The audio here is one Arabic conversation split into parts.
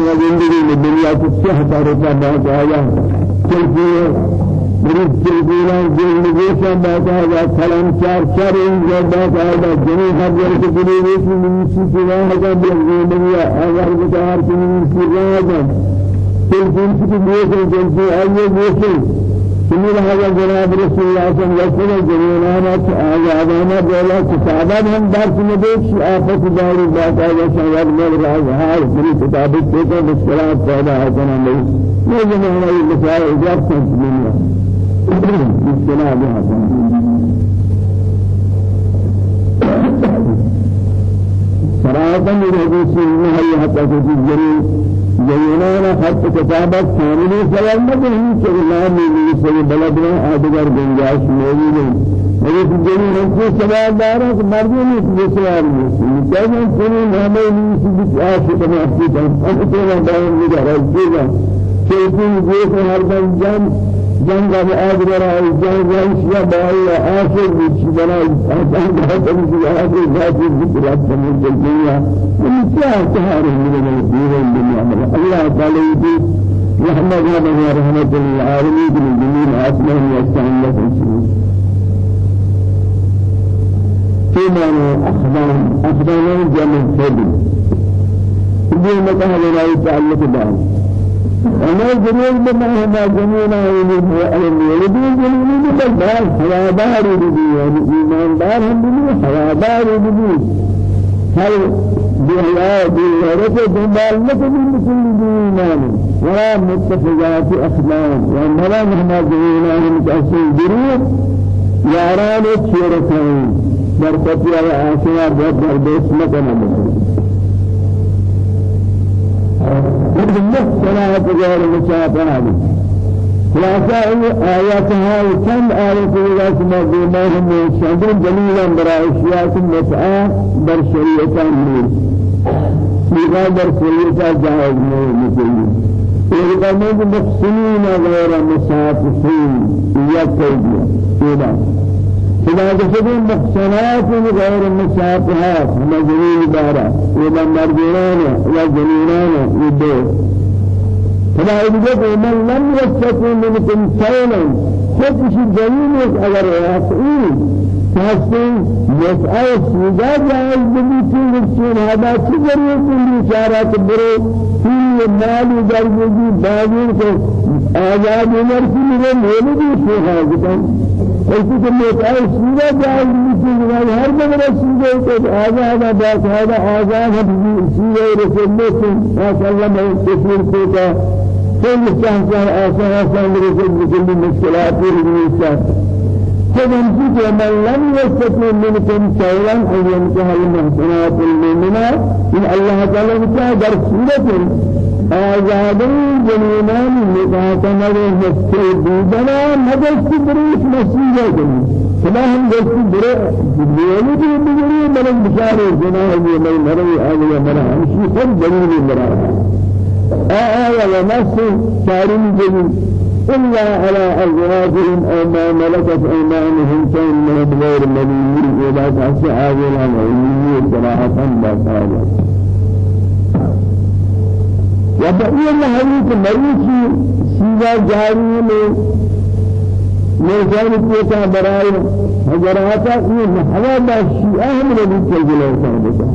شما زندگی میں دنیا کی صحت رفا بہت آیا چلتی ہے مریض چلتینا زندگی سے بہت آیا کلام چار چار انجا بہت آیا جنی خبر کے دلی ریسی منیسی کی راہ کا زندگی آغار بتار کی منیسی راہ کا چلتی کی دیکھیں چلتی آئیے دیکھیں سمیر هذا جناب رسول الله صلى الله عليه وسلم جنينا آزادانا بولا كتابات هم درس مديك آفت داري بات آجا شاید مر راز هاي بری کتابت دیکھا مشکلات پیدا آتنا نہیں۔ یہ جنہانا یہ مسائل اجاب سنس دنیا من حديث الله حتى في الجريم جنان خط كتابة كامل سلام مدهي كلام من سوى بلدنا آدگر گنجاش موجود ہے میرے جنان کو سوال دار ہے مردوں نے اس سوال میں کہتے ہیں کہ ہمیں نہیں عاشق میں اپنی جان اب تو نہ بیان نہیں رہا ہے کہ کہ جان. جنگ ابو آدگر ہے جنگ جنگ بائی آخر بھی بنا جنگ بہت بڑی ہے ذات ذکر ہے دنیا یہ کیا ہے میرے دیوان دنیا میں اللہ تعالی کی رحمت و رحمت للعالمین من جميع اسماء واستعانة في معنى أخبار أخبار جمع فضل دي مكان لا يتعلق بها أنا جميل بما هما جميل الولدين جميل بالبال حوادار بدي يعني إيمان دار هم بدي حوادار بدي هل بها بغيرة جمال لكن مثل إيمان ولا متفقات أخلاق وأننا مهما جميلنا هم تأسين جريب ياران الشيرتين بركتي على آسنا بردر بيت مكان المحسنات غير المشافهات خلاصة آياتها كم آيات الله سبحانه هم شهدون جميلا برا أشياء متعة بر شريعة النور. سيغا بر شريعة جائز نور مثل إذا محسنين غير مشافهين يكيدوا إذا إذا كسبوا محسنات غير مشابهات مجنون دارا إذا مرجنان إذا جنينان يدور. فلا يوجد من لم يستطع منكم شيئا خود شيء جنين أجر واقعي فاستين مسألة سيدا جائز الشين هذا تجري كل إشارات برو في مال جرجي باجين کو آزاد عمر کی میرے شوہا ایسی کہ مسألة سيدا جائز بمثل ہر جگہ سيدا کو آزاد باس هذا آزاد ہے سيدا رسول الله صلى الله عليه وسلم کا كل شهر آسان آسان رسول بكل مشكلات ورسول فمن من لم يستطع منكم شيئا أن ينكح المحسنات المؤمنات إن الله تعالى نكاح در سورة آزادين جنينان نكاح تمر مستر بيدنا مدست بريش مسيحة جنين فلا هم دست بريش بيولي بي بيولي ملك بشاري جناه يمي مري آلية مرا. همشي خد جنين مرا. آآ ومس شارين جنين إلا على أزواجهم أو ما ملكت أيمانهم فإنهم غير مدينين إذا تحسي عاجلا علمية صراحة بصالة وبقي الحديث مريسي سيدا جاري من مرجان كيتا براي حجراتا إيه محوى الشيئة من الذي تجلو صاحبتا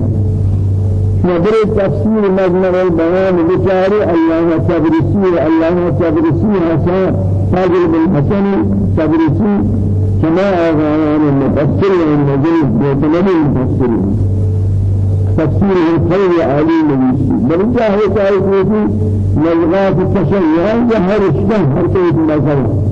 نظر تفسير مجمع البيان بشاري الله تبرسي الله تبرسي حسن فاضل بن حسن تبرسي كما أغانان المفسر والمجلس بيتمنى المفسر تفسير الخير علي نبيسي بل جاهي تعيشي نلغات التشيع جهر الشبه هر كيف نظر.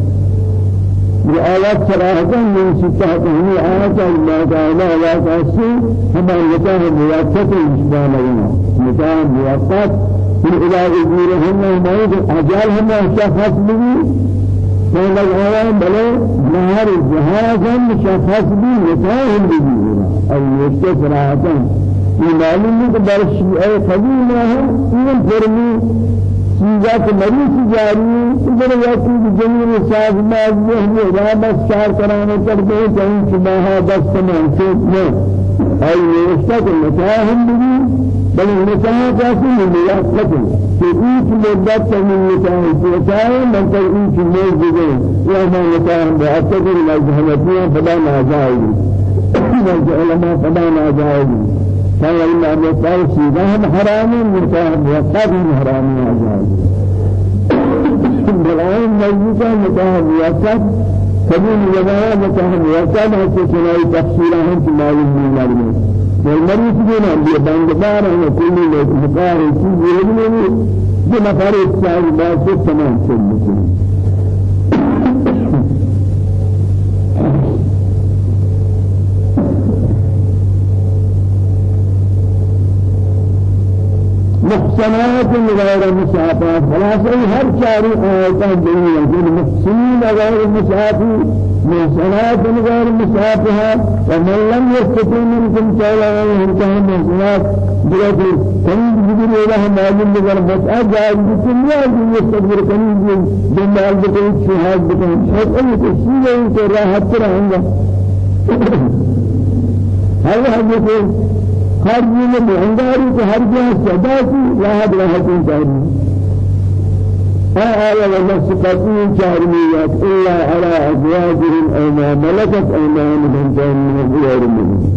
بآيات صراحة من ستة هني آيات الله تعالى لا تأسي هما نتاه مواقفة الإشباه لنا نتاه مواقفات من إلى إذنهم ما أجال هما شخص بي فإن الغوايا بلا نهار الجهازا شخص بي نتاه بي أو يشتى صراحة في معلوم برشي أي قديم لهم إذن فرمي چیزا کہ مریض جاری ادھر یاتی جميل ساز باز میں ہے بس چار کرانے کرتے ہیں کہیں صبح دست میں سے میں اي يشتغل متاهم به بل النكاح كافي من ملاقات في إيش مدة من نكاح نكاح من تر إيش موجود يا ما نكاح بأتذكر ما جهنمية فدا ما جائز ما علماء فدا ما جائز كان إلا أن يقال سيدهم حرام نكاح بأتذكر حرام ما جائز بالعين مجلس نكاح بأتذكر كبير جماعة نكاح بأتذكر هذه كناية تفسيرها في معلوم من المعلومات والمريض جنا بيبانجدار هو كل مقار چیز یہ نہیں جو نفر چاہیے بات سے تمام چلتے محسنات غير مسافات خلاص هر چاری آیات دنیا کے محسنین غیر مسافات محسنات غير مشابهة ومن لم يستطع منكم طولا وانتهى محسنات بلاد كم جبر له معلوم بغير بس أجعل بكل يوم يستقبل كم جمال بكل شهاد بكل شهاد أي شيء يمكن راحت ترى هذا حديث خارج من عنداري كهرجة سداسي لا هذا راحت ترى آية ومسقطين جارميات إلا على أزواجهم أو ما ملكت أيمانهم فإنهم غير منهم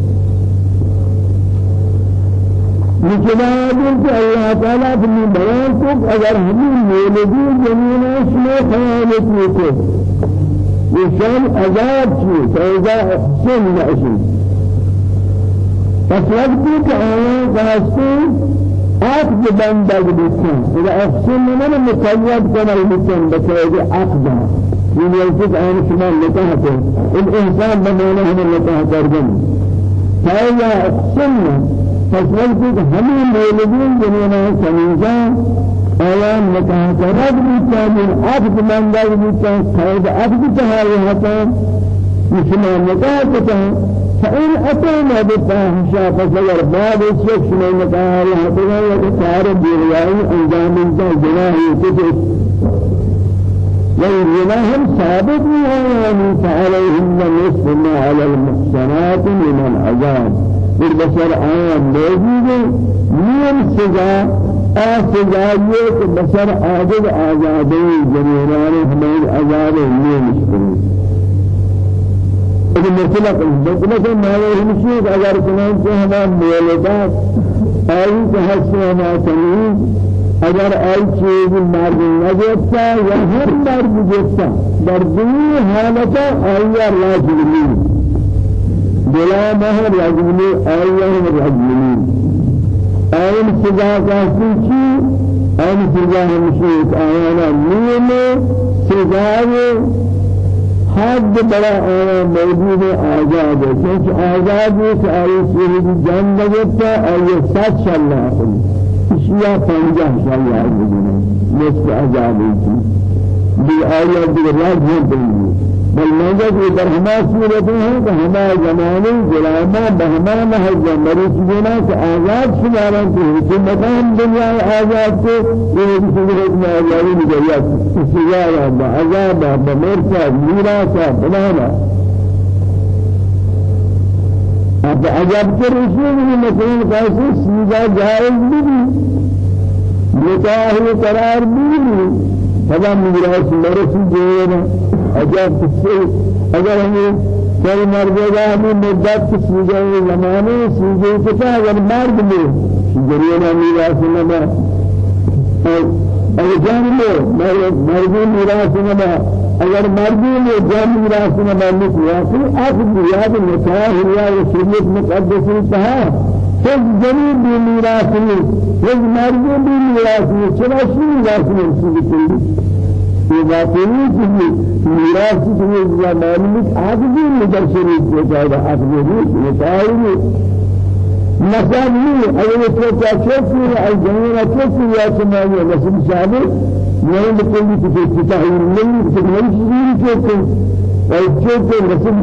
بجناب الله تعالى في بيان کو اگر ہمیں مولدی زمین اس میں خیانت نہیں کو یہ شان عذاب کی فیضا احسن نعشی پس وقتی کہ آیان کا عقد بندگ بکن إذا أقسم من مقيد كما المكن بكيد عقد. من يلفظ عن شمال لتهته الإنسان بمعنى هم لتهة ترجم فإذا أقسم فسألتك همين مولدين جميعا كنيزان آيان لتهة رد بكن من عقد بندگ بكن قيد عقد تهاوي هتا يشمال لتهة فإن أتينا بالفاحشة فسير بعد الشيخ شمال نكاح يحبنا يتعار برياء أنجام انتا جناهي تجد والجناهم ثابت يعني فعليهم نصف ما على المحسنات من العذاب. بالبشر آيان موجود نيم سجا آسجاية بشر آجد آزادي جميلان همين شكرين لیکن مطلق مطلق مالا ہمشی اگر کنان سے ہمیں مولدات آئی کہ حسن ہما تنین اگر آئی چیز مرد نجتا یا ہر مرد جتا در دنی حالتا آئی راجلی بلا مہر رجلی آئی رجلی آئین سزا کہتی چی؟ آئین سزا ہمشی آیانا نیم سزا حد بڑا آیا موجود آزاد ہے۔ کیونکہ آزاد ہے کہ آئی سیدی جان لگتا آئی سات شاء اللہ اشیاء پنجہ شاء اللہ آزاد ہے۔ بھی آیا دیگر راج ہے بل یہ در ہما صورت ہے کہ ہما زمانے غلامہ جنا کہ آزاد شمارا کہ حکومتان دنیا آزاد کو یہ صورت میں آزادی مجریت سزا عذاب بمرسا میراسا بنانا۔ اب عجب کے رسول کیسے سیدھا جائز بھی نکاح قرار بھی فلا میراث مرسی جو اگر کسی اگر ہمیں کوئی مرد ہمیں مدت کسی جائے زمانے سیجے کتا اگر مرد میں جرینا میراث نہ اگر جان لو مرد میراث نہ اگر مردی میں جان میراث نہ مالک ہوا تو آپ یاد نکاح ہوا یہ سنت مقدس تھا خود جنین بی میراثی خود مردی بی میراثی چرا شی میراثی چیزی یہ باطنی چیزی میراث چیزی زمانی آدمی مدرسری کو جائے آدمی متعالی مسائل اگر تو چاچو ہے جنین اچھی یا سمائی رسول صاحب یہ بکلی کہ تطہیر نہیں کہ نہیں چیزی کہ وجود رسول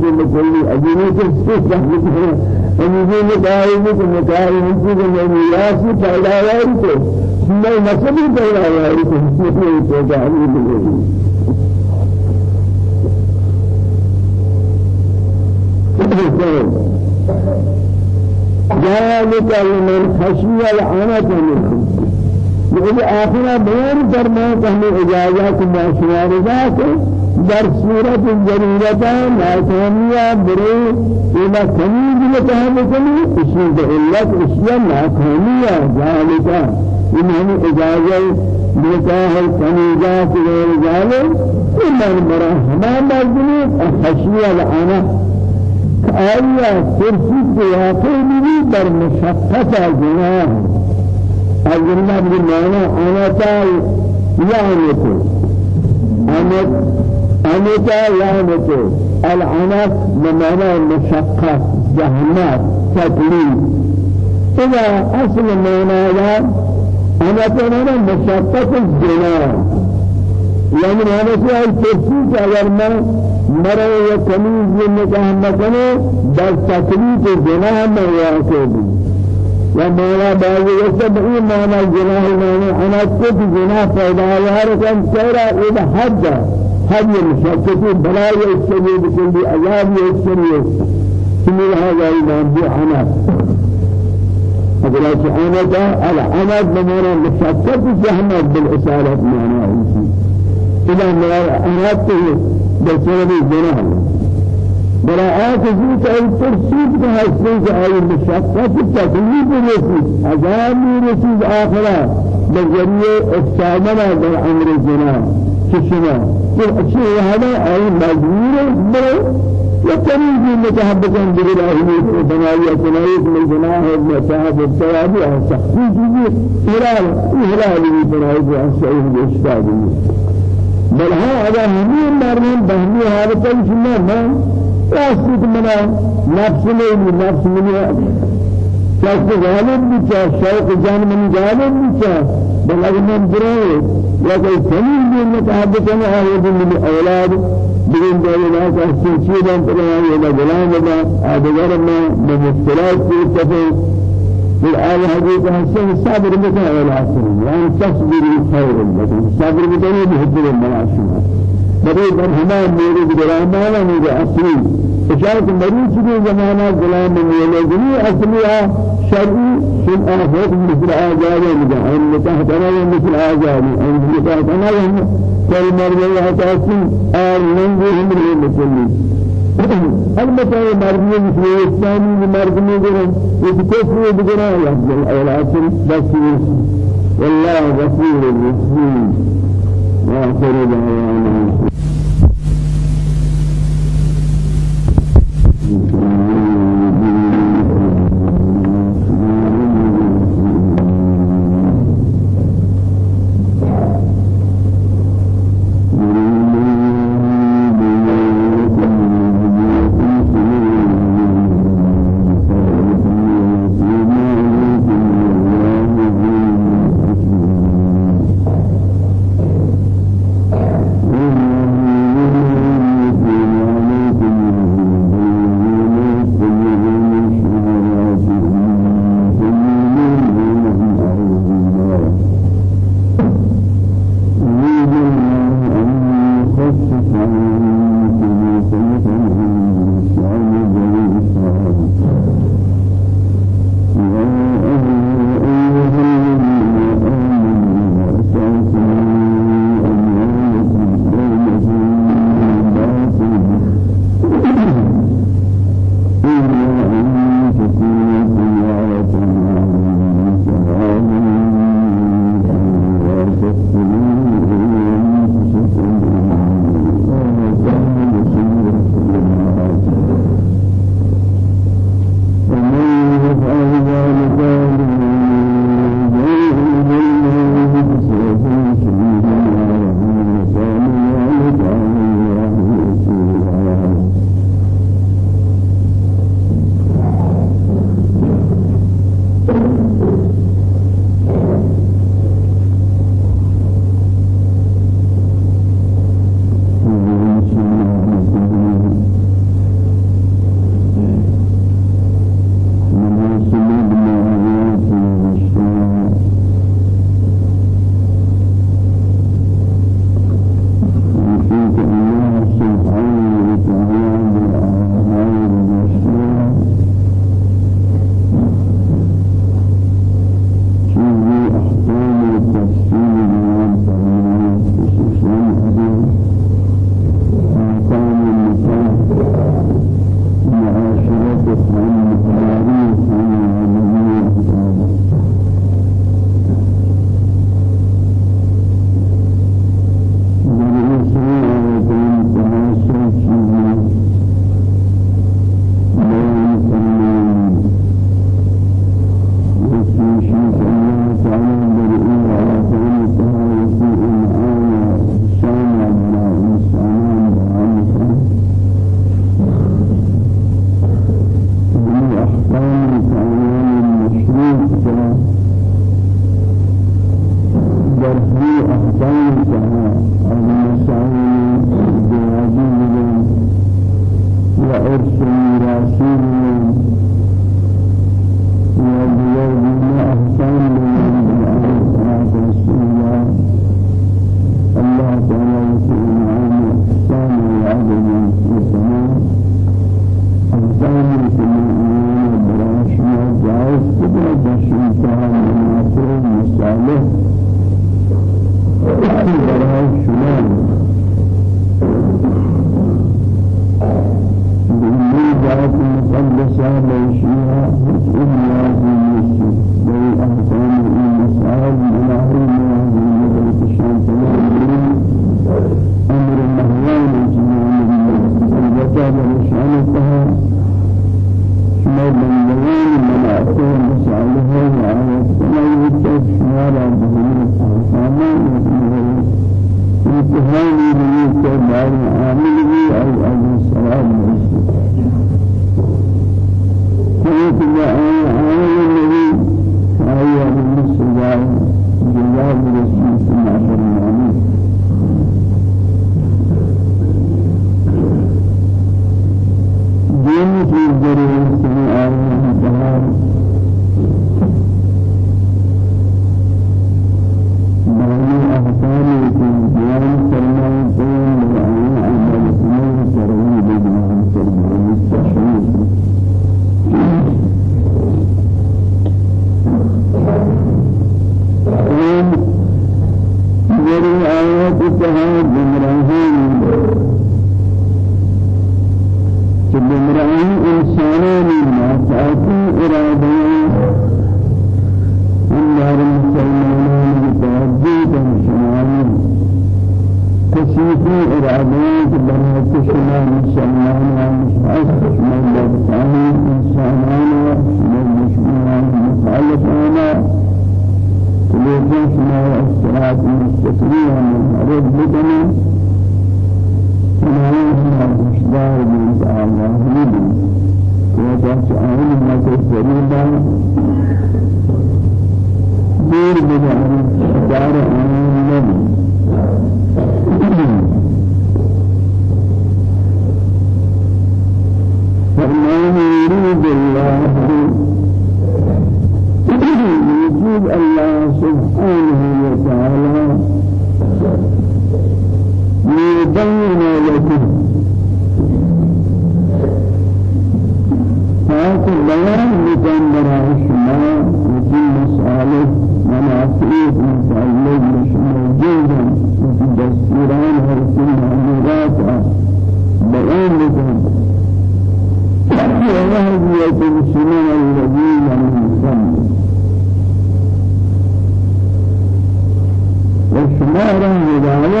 سے بکلی اجنبی کے صحیح ہے ان یہ دائیں کہ متعالی چیزیں میراث پیداوار کو میں مسئلہ پیدا ہوا ہے کہ یہ پیدا ہوئی ذلك لمن خشي العنة منكم يقول آخر بيان فرمان كهمي إجازات ما ذات در صورت الجريرة ناكامية بري إلى كميز لتهمكني إشي علت إشي ناكامية ذلك إنهم إجازة بنكاح الكنيزات غير ذلك إلا المرحمة مجنون الخشية لعنة آیا فرصت واقع بھی در مشقت جناح الجنة بمعنى أنا تاي يعني تو أنا أنا تاي يعني تو العنف بمعنى المشقة جهنم تكليف إذا أصل معنى أنا تمنى مشقة الجناح يعني هذا شيء فرصت أگر ما مرے یا کمیز یہ نکاح مکنے در تکلیف گناہ میں یا مولا بعض وسب مانا گناہ مانا أنا کچھ گناہ پیدا ہے رکن سورا إلى حد حد مشکتی بلائی السبی بکلی عذاب السبی سمی هذا ایمان بی عناد اگر ایسی عناد العناد بمانا مشکت جهنم بالإسالة معناه إذا مرا عناد بسبب الجناح براءات زيت أي ترسيد كهسيس أي مشقة تكليف رسيد عذاب رسيد آخرة بجريء استعمال در أمر الجناح كشنا شيء هذا أي مجبور برو وتميز متحبة بالله بناية تناية من جناح المساعد الثواب أو تخفيف إهلال إهلال بناية السعيد الإشتاق بل هذا همين مرمين بهمي هذا شيء ما راستك منا نفس لي نفس مني شخص غالب بيتا شوق جان من غالب بيتا. بل اگر من یا کوئی سنی بھی متحدث ہے ہے من أولاد بگن دولے نا کا سچیدان پر ہے غلام بنا آدگر میں بمشکلات کی تفصیل في الآية حديث حسن صبر بك ولا أسر يعني تصبري خير لك صبر بك بهدر الملاشمة بدي برهما ميري بدراما ميري أصلي إشارة مريض في زمانة غلام ميري جميع أصلها شرعي في الآخرة مثل آجال مجا أن نتاهتنا مثل آجال أن نتاهتنا كل مرة يحتاجون آل ننجهم من البته مردمی مثل اسلامی مردمی دیگر یہ کفر دیگر ہے أولاد بس والله غفور رحيم واخر دعوانا Mm-hmm.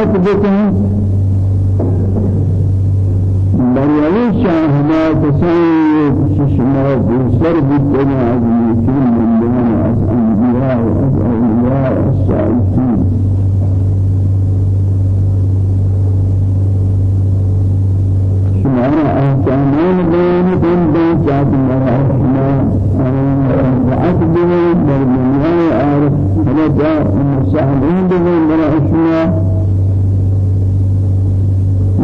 شهادت بكم بريالي شهادات سيد ششما بسر بكنا عزيزين من دون أسأنبياء وأسأنبياء الصالحين شمارا أحكامان بين بين جاد مرحنا وعد بين برمنا عارف هذا مساعدين بين مرحنا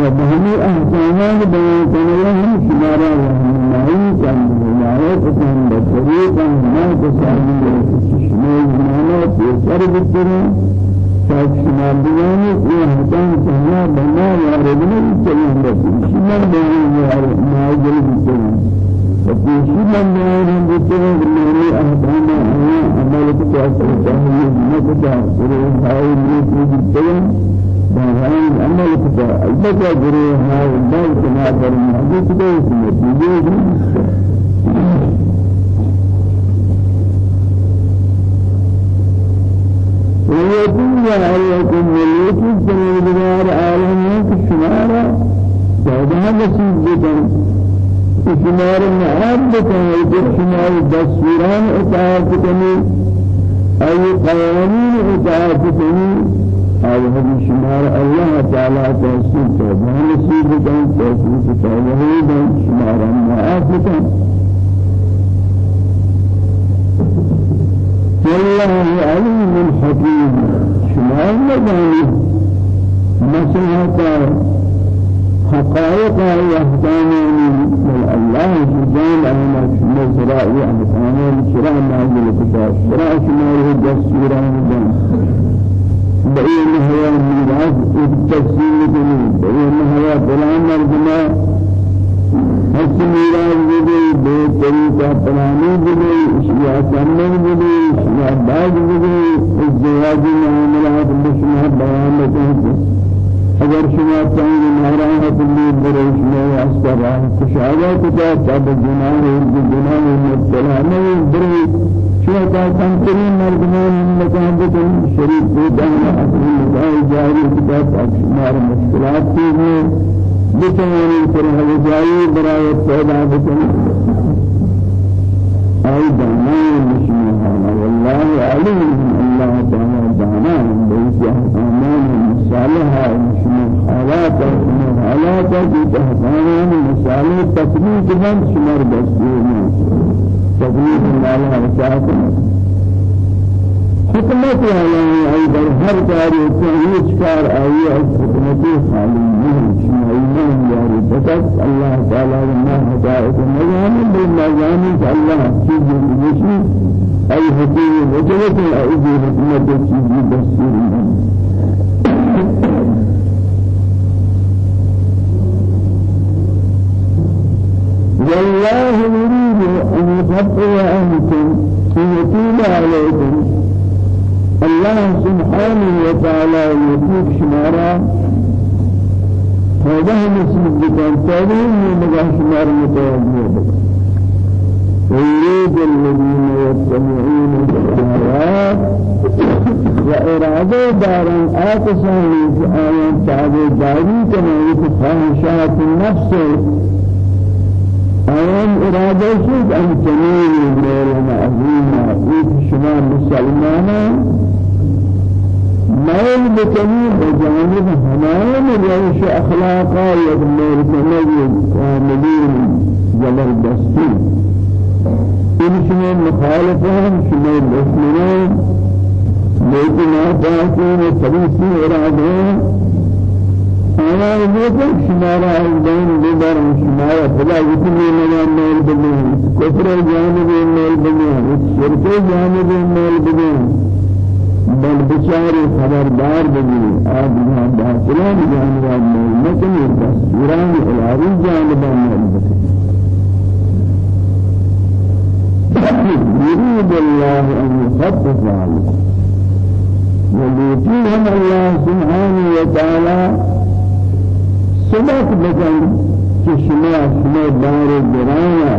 وبهمي أحسانان بيان كلهم شمارا وهمائي كان بهلاية كان بسريقا ما تسعني شمال جمانا تيسر بكرا فاكشمال بياني وحسان سهلا بنا ياربنا بكريم بكريم شمال بياني ما يجري بكريم وفي شمال بياني بكريم بلاني أحسانا أنا أمالك تأثر تهيئ نكتا سرين هاي مريك بكريم سنوان عمل كذا جريه ما البدا كما فرمى هذا كذا اسمه بيجي ويدنيا عليكم مليك الدنيا عالمين في الشمارة بعدها نسيب جدا الشمار معاد بكم الشمار بسوران اتعافتني أي قوانين اتعافتني الله ہم شمار الله تعالیٰ تأسيسه کو بہن نصیب کن تحصیل کو تعالیٰ دن شمار ما معاف کن اللہ علیم الحکیم شمار مدانی مسیحتا حقائق احکامی من الله جل وعلا شمار شراء احکامی شراء معجل کتاب شراء شمار دستوران جنب بغير نهاية من العز التفسير كله بغير نهاية فلان مرجما حس ميراج بدي بطريقة فلاني بدي اشياء كمل بدي اشياء باج بدي الزواج معاملات بشما بيانات اگر شما چاہیں مہرانہ کلی برش میں اسرا خوشحالی کتا تب جنان جنان مبتلا نہیں برش تا تنترين مردمان مكان بكل شريف بودان أصل مكان جاري كتاب أكشمار مشكلات فيه. بتواني فرح جاري براية پیدا بكل أي دانا مشمها والله عليم الله تعالى دانا بيت أمان مصالحة مشمها حالات. مشمها حالات. بتحسان مصالح. تسليم كمان شمار بسيطة تسليم الله وسعته حكمت يعني أيضا هر كاري هيج كار أي حكمتي خالي شمعيمان ياري بكت الله تعالى ما هداية المجان بالمجان الله چیز بشي أي حكيم وجلت أيدي حكمت چیز بسير والله يريد أن يخفف عنكم ويتوب عليكم. الله سبحانه وتعالى يطيب شمارا. هذا مسلم بكان تابعين ومجاه شمار متوجه بك ويريد الذين يتبعون الشهوات وإرادة دارا آتسان آيات تعالى داري كما يتخاهشات النفس آيان إرادة شد أن تنين ميرنا عظيمة إيك شما مسلمانا مائل بکنی بجانب ہمارے روش اخلاقا یک مرتنی کاملین زبردستی. ان شما مخالفان شما دشمنان. لیکن آیا لیکن شما را از بین ببر شما را خدا یتنی مجان میل بگین کفر جانب میل بگین شرک جانب میل بگین بل بچاری خبردار بگی آدمی باطلان جانبان میل نکنی دستوران الهی جانبان میل بکنی يريد الله أن يخفف عنكم ويؤتيهم الله سبحانه وتعالى سبق بكم كشما شما دار الدراية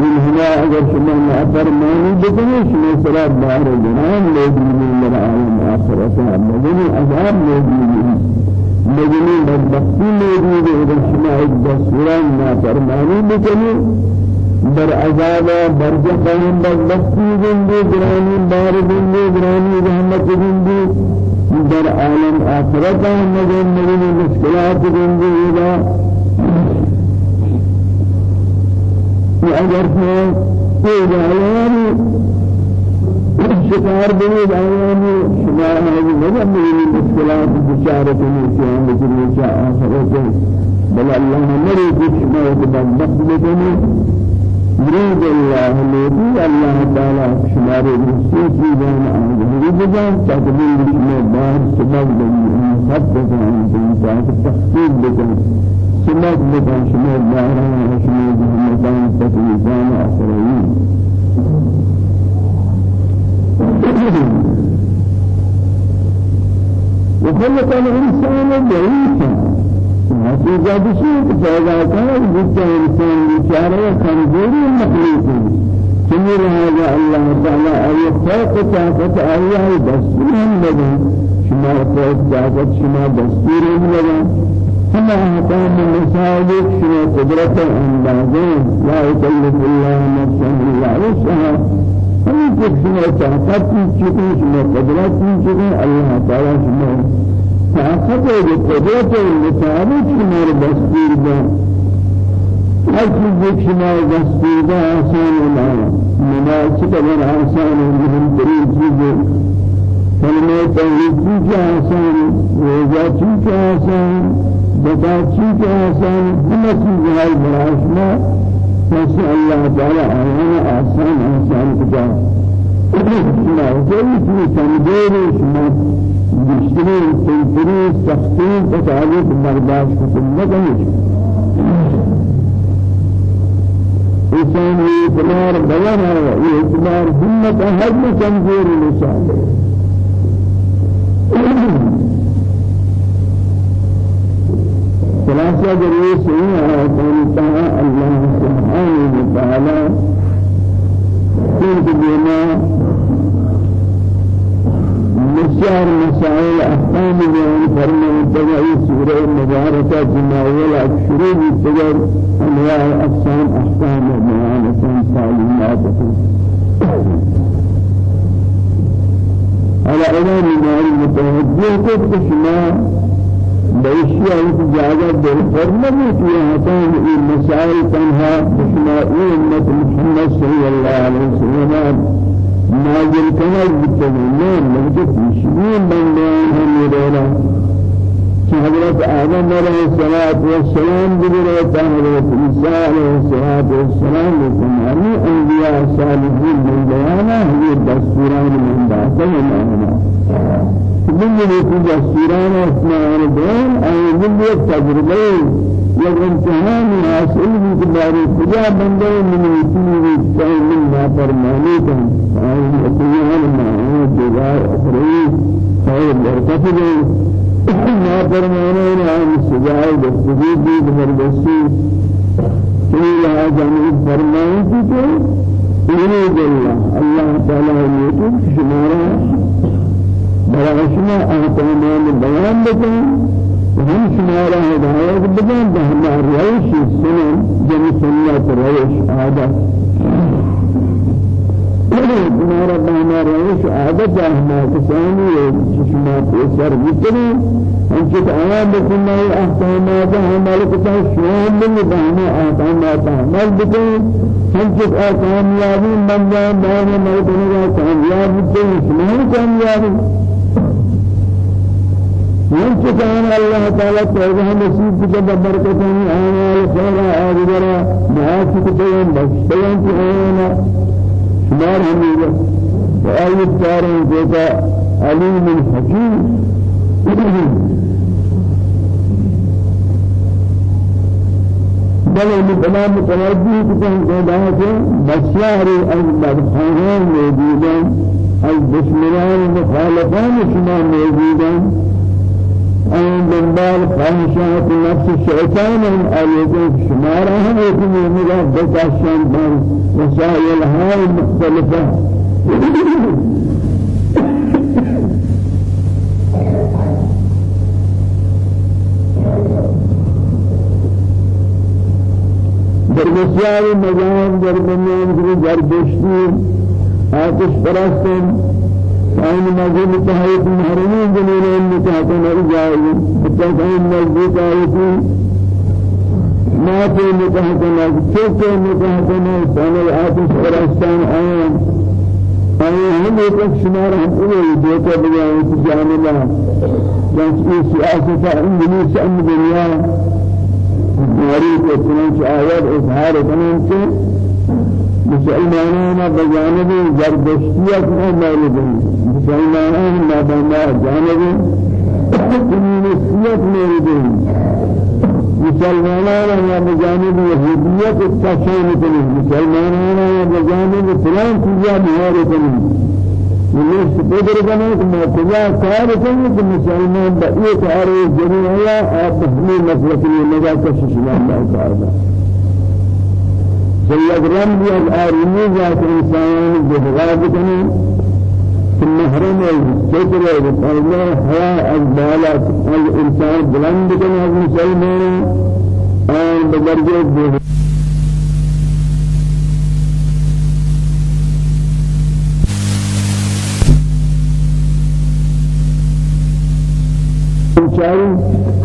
إن هنا أجر شما نعفر ماني بكني شما سراب بار جنان لدين من العالم آخرة مدني عذاب لدين مدني بدبختی لدين إذا شما الدسوران نعفر ماني بكني بر عذاب بر جهنم بدبختی جندي جراني بار جندي جراني رحمت جندي در عالم آخرة مدني مدني مشكلات جندي إذا اگر کوئی جانواری شکار بنی جانواری شمار ہے وجہ میری مشکلات بشارت ہم بجری چا آخرت؟ بل اللہ نے میری کچھ میں بدبخت بکنی. يريد الله الذي الله تعالى شمار الرسول بين أهل الجبال تقبل بشمار بار سبب بني سبب عن التخفيف بكم سمات بكان شمال داران وشمال جهنمتان تكليفان أسرائيل وخلق الإنسان ضعيفا نتيجة بشيء فإذا كان جد إنسان بشارة كمزوري مخلوق كمير هذا الله تعالى أي فوق طاقة الله دستور لنا شما فوق طاقة شما دستور لنا ثم أحكام المساجد شنو قدرة أندازين لا يكلف الله نفسا إلا وسعها۔ هم شنو طاقت شنو شنو قدرة شنو الله تعالى شنو طاقت وقدرة المساجد شنو بسير ده هر چیز شما دستور ده آسان ولا مناسب اگر آسان هم ترین چیز. کلمه توحید چیز آسان روزه چیز آسان بتاچی کے آسان ہمیں چیز ہے براشنا فیسے اللہ تعالی آیان آسان آسان کتا شما کوئی چیز کمزوری دشتری تنفری سختی تتعلق برداشت کتن نکنی. انسان اعتبار بیان ہے یہ اعتبار ہمت ہر میں کمزوری نشان ہے خلاصة جريء سيئة آيات الله سبحانه وتعالى كنت بما مسار مسائل أحكام بيان فرمان تجاهي سورة المباركة جماعية الشروع التجار أنواع أقسام أحكام بيان تعليمات على أمام المال المتوجه كيف شما بيشيا إجازة بالفرمان فيها كان المسائل تنها بشما أمة محمد صلى الله عليه وسلم نازل کنار بتمنان لگت مشین بندیان هم میدارا کہ حضرت آدم علیہ الصلوۃ والسلام بگرے حضرت عیسی علیہ الصلوۃ والسلام تمامی انبیاء صالحین من بیانا یہ دستوران من باطل مانا من یہ دستوران آسمان بیان اور من یہ امتحان حاصل بھی تمہاری خدا بندے من یتیمی چاہے من نافرمانی کن آئی اتیان معاہد جزار اخری خیر برکت دے نافرمانے نام سجائے دستگی بھی زبردستی کئی لہا جانب فرمائیں کی کہ اريد الله الله تعالى يقول شمارا براشنا أعطانا بيان لكم وهم شمارا هداية بدن بهما رئيس السنن جميع سنة رئيس عادة شمارا بهما رئيس عادة بهما كساني شما تسر بكري أنت آيات بكنا أحكامات هما لكتا شوان من بهما أحكامات عمل بكري أنت كاميابي من جان بهما ملكنا كاميابي بكري شما كاميابي من كان الله تعالى توبه نصيب كتب بركتين أعمال خير آجرا ناس كتبين بشتين كهينا شمار هميجا وآية كارين كتا عليم حكيم. بل مثلا متوجه كتن كذا بشار المدخلين موجودين الدشمنان المخالفان شما موجودين أن دنبال خواهشات نفس الشيطان شمارا هم يكون يمجا بكاشان بان وسائل هاي مختلفة در بسیاری مجان در بنیان در گردشتی آتش پرستن فإن مجد تهيئ المحرمين جميلين متاكنا إجائي متاكنا نزديك آيتي ما في متاكنا كيف متاكنا سنة آتش ورستان آيان. آيان هم ایک شمار بجائے تجان اللہ جانچ ای سیاست انگلیس أم دنیا ماری کو چنانچہ آیات اظہار کنن کے مسلمانان بجانب زردشتیت ما مولدين مسلمانان ما بنا جانب کمیونیستیت مولدين مسلمانان یا بجانب یهودیت تشان کنید مسلمانان یا بجانب فلان چیزا مهار کنید قدر بنا کہ میں کیا کار کروں کہ مسلمان بقیہ کار جميعا آپ ہمیں مسلک میں نگاہ کا ششنا اللہ تعالی سيد رمي الآرمي ذات إنسان جهاد كني ثم هرم الستر والله حياة البالات الإنسان بلند كني المسلمين آن بدرجة شاعر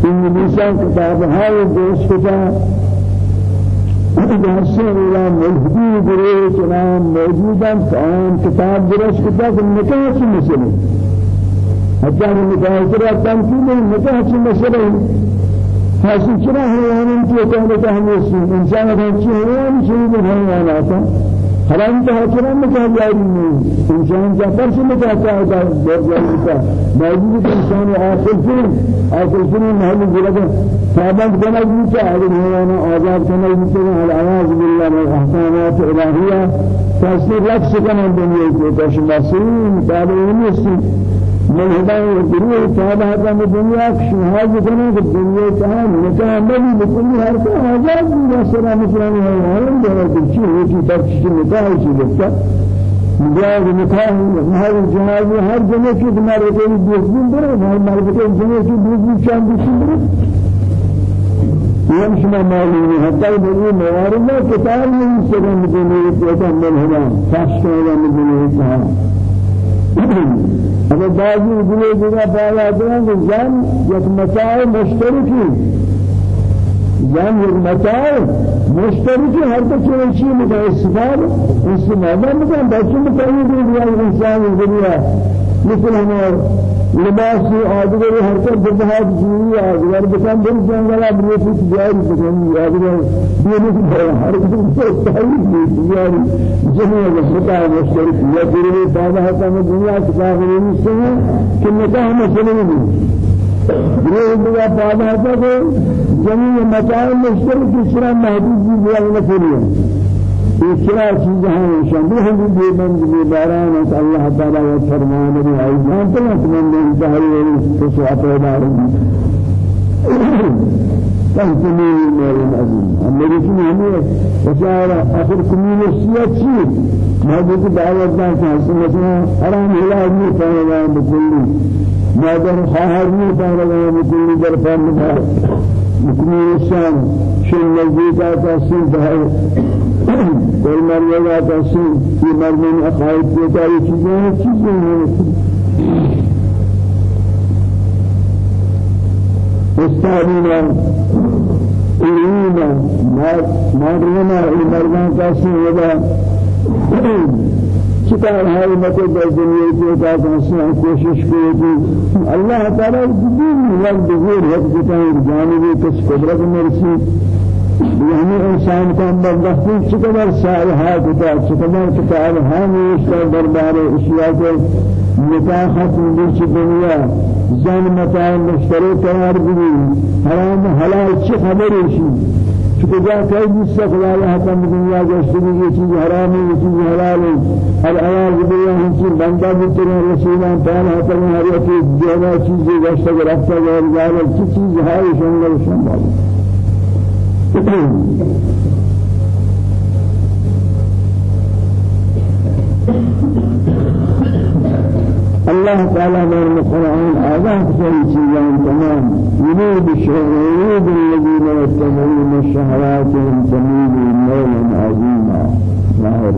إنجليزان كتاب هاي دوش كتاب جاسر إلى ملحدي بريش إلى موجودا فان كتاب درس كتاب النكاح في مسألة. حتى النكاح ترى تنفيذ النكاح في مسألة. حاصل شرا هو أن تكون نكاح مسلم إنسان كان شيء هو شيء من هذا حرام تو حرام میں کہا جائے نہیں انسان کا فرض میں کہا ہے دور جائے کا موجود انسان عاقل سے عاقل سے محل جگہ ثابت بنا جیتا ہے أنا آزاد کرنا ہے الاعاذ بالله من الاحكامات الالهيه تاثیر لفظ کنا دنیا کو تشمسین تعلیم نیست من هداية الدنيا صاحب هذا من الدنيا شهادة في الدنيا كان نكان بني بكل هركة آزاد من سلام مسلم هذا ده كل شيء شيء تفسير نكاح شيء بس مجاز نكاح هذا الجهاز هر جنة کی تمہارے کوئی دوستین برے ہر مال کے جنة کی دوستی چاند دوستی برے يوم شما معلومي حتى يقولوا موارد كتاب من سجن مدينة كتاب من هنا فاشل من مدينة اگر بعضی دلی دیگر بالا دارن که زن یک متاع مشترکی. زن یک متاع مشترکی. هر دو چیزی چی میگه استفاده استفاده میکنن بچه متعیی دیگر انسان دنیا مثل همه لباس آدگر حرکت بهاد جوی آدگر بکن دل جنگل بریسی تجاری بکن آدگر دینے کی حرکت مستحیل تجاری جمعہ خطا مشترک یا دینے پیدا ہوتا ہے دنیا کتاب نہیں سے کہ نکاح مسئلہ نہیں یہ دنیا پیدا ہوتا ہے جميع متاع مشترک اس طرح محدود بھی دوسرا چیز ہے ہے بھی بند بھی باران ہے اللہ تعالی و فرمان ہے ائی جان تو من انتہائی تو سو پیدا ہے تنتمي من العظيم أمري في هذه وشارع آخر كمية سياسي ما بيت دعوة كاسم مثلا حرام هلا أبني فانا بكل ما در خاهر بكل در فانا بكل الشام شو نزيد تاسين بهاي مرنے میں عقائد دیتا یہ چیزیں ہیں چیزیں ہیں۔ استعلینا ایرینا مادرنا المرمان کاسی ودا چکار ہے متے در دنیا کے کا ہم کوشش کرے کہ اللہ تعالی دین لگ ظہور حق جانبی کس قدرت مرسی یعنی انسان کا بدبختی چقدر صالحات ہوتا چقدر کتاب ہمیش دربار اشیاء کے نکاح ختم بیچ دنیا زن متاع مشترک قرار بھی حرام حلال چه خبری چونکہ جا کئی جس خلال حکم دنیا گشتگی یہ چیز حرام ہے یہ چیز حلال. ہے العیاذ باللہ ہم چیز بندہ بھی تیرے رسولان تعالی حکم ہر ایک جارہ چیز شنگر شنبال الله تعالى من القرآن آذان كل شيء تمام يريد الشهود الذين يتبعون الشهوات من سبيل مولا عظيما. ظاهر.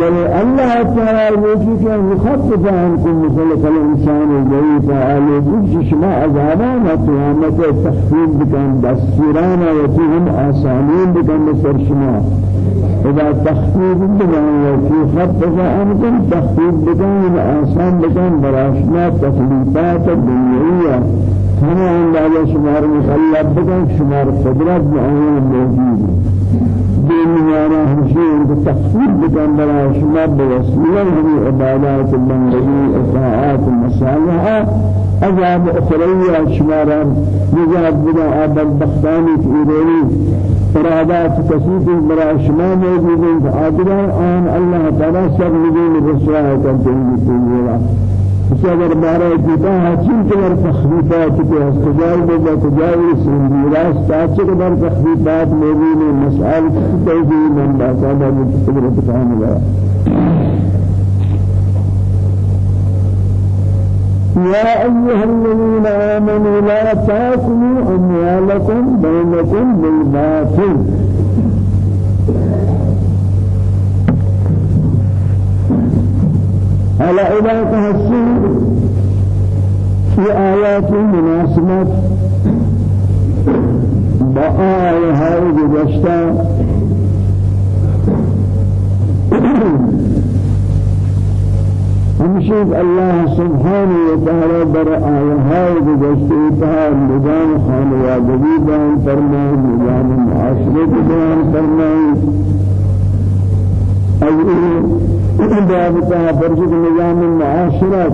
بل الله تعالى يجيك أن يخفف عنكم مثل الإنسان الضعيف على جزء شما عذابان قيامة تخفيف بكم دستيرانا وفيهم آسانين بكم بسر شما. إذا تخفيف بكم وفي خفف عنكم تخفيف بكم آسان بكم براشنا تكليفات الدنيوية كما عند الله شمار مخلب بكم شمار قدرات معين موجود. دنيانا همشين بتخفيف بكم برا شما بوسيلة هذه عبادات البندگی اطاعات المصالح عذاب أخرى شمارا نجات بنا آباد بختاني في إيراني فرادات كثيف برا شما موجودين فآدرا آن الله تعالى سب نجين الرسواه كنتين اگر بارے کتا حچین کے در تخفیفات کے اس تجاوز بجا تجاوز سندیراس تاچے کے در تخفیفات موجود ہیں مسائل کی من باقاعدہ قدرت کاملہ يا أيها الذين آمنوا لا تأكلوا أموالكم بينكم بالباطل. على إذا تحسن في آيات مناسبة بآية هاي جشتا ہمشید الله سبحانه وتعالى بر آية هاي جشتا اتحار نظام خانوادگی بیان فرمائے نظام معاشرت بیان فرمائے أي باب برجك نظام المعاشرات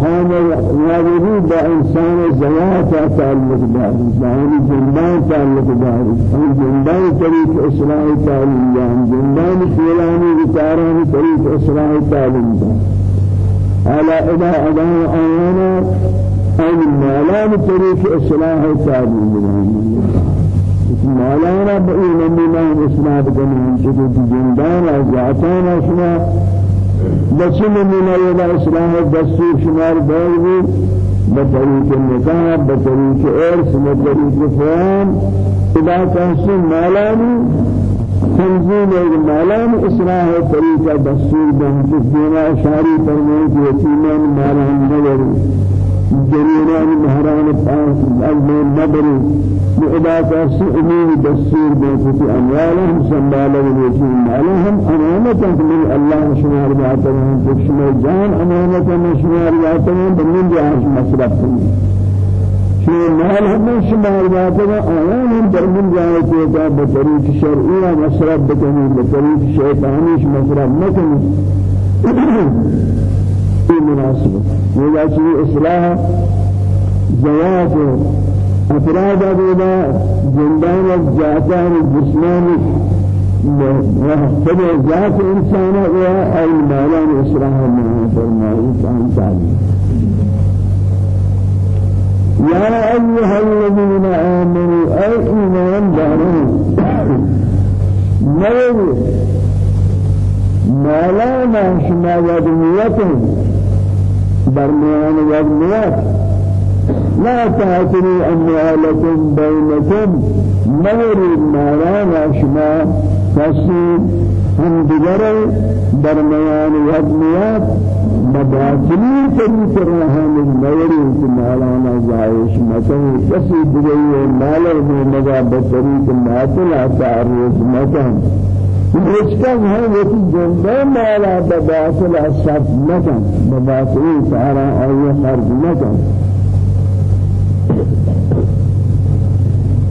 خان واجبی با انسان زیاد تعلق داری زانی جندان تعلق داری ہم جندان طریق اصلاح تعلیم جان جندان فیلانی بچارانی طریق اصلاح تعلیم جان على ادا آیانا ان مالان طریق اصلاح تعلیم جان مالانا بئی نمینا اصلاح کنیم چکو جندان از ذاتان اشنا بچه نمونه یه اسلام دستور شمار داری بطریق نکاح بطریق ارث بطریق فهم. اذا تحسن مالانی تنزیل مالان اصلاح طریقہ دستور دینا شاری فرمائے کہ یتیمان مالان نگری جنيران مهران الطاس الأجمل نبري بإضافة سئمين دستور بيتي أموالهم سنبالا وليشين مالهم أمانة من الله شمار باتهم تكشمر جان أمانة من شمار باتهم بمن جاهش مصرف. كنين شيء مال هم شمار باتهم آيان بمن جاهش يتا بطريق شرعية مصرف بكنين بطريق شيطانيش مصرف مكنين في مناسبة. وإذا شيء إصلاح زواج أفراد أبدا جندان الجاتان الجسمان وحسب ذات إنسان والمالان إصلاح من فرمائي كان تعليم يا أيها الذين آمنوا أي إيمان دارون نور. مالانا شما ودنيتهم برمیان وزنیات لا تأكلوا أموالكم بينكم. مورد مارانا شما فسي هم دیگر درمیان وزنیات مباطلی طریق رہان موری کہ مولانا جائش مکن. کسی دیگر مال میں مگا بطریق ماطل تعرض مکن. رزقاً هم وقتی جنبه مالا بباطل صرف نکن بباطل سارا آیه خرج نکن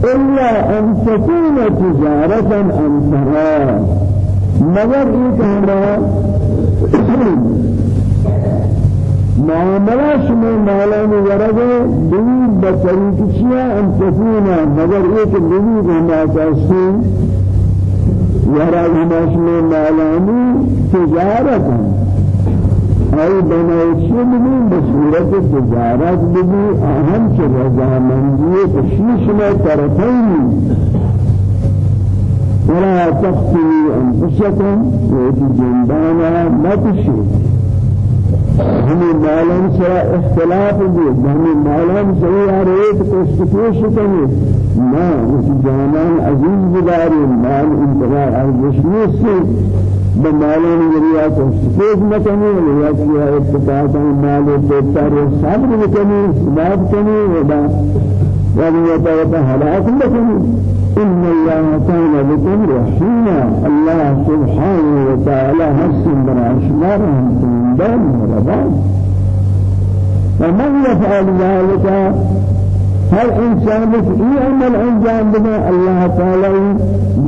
إلا أن تكون تجارة أن ترى مگر ایک ہمارا معاملہ شما مالان ورد دین بطریق چیا أن تكون مگر ایک دین ہمارا تحسین يرى هماش من مالاني تجارة أي بنايشي بني بصورة تجارة بني أهم شرزا منجية تشيش ما طرفين ولا تقتلوا أنفسكم ويجي جندانا ما تشي ہمیں معلوم سرا اختلاف بھی ہمیں معلوم سرا ریت کشتکوش کنی ما اس جانان عزیز بداری مال انتظار ارزش نیستی بمالان ذریعہ کشتکوش مکنی یا کیا اتفاقا مال تیتر صبر مکنی سباب کنی ودا وَلِيَتَوَتَ هَلَاكُ لَكُمْ إن الله كان بكم رحيما الله سبحانه وتعالى حسن براشمارهم من دم ربان ومن يفعل ذلك هل إنسان في عمل أنجام بنا الله تعالى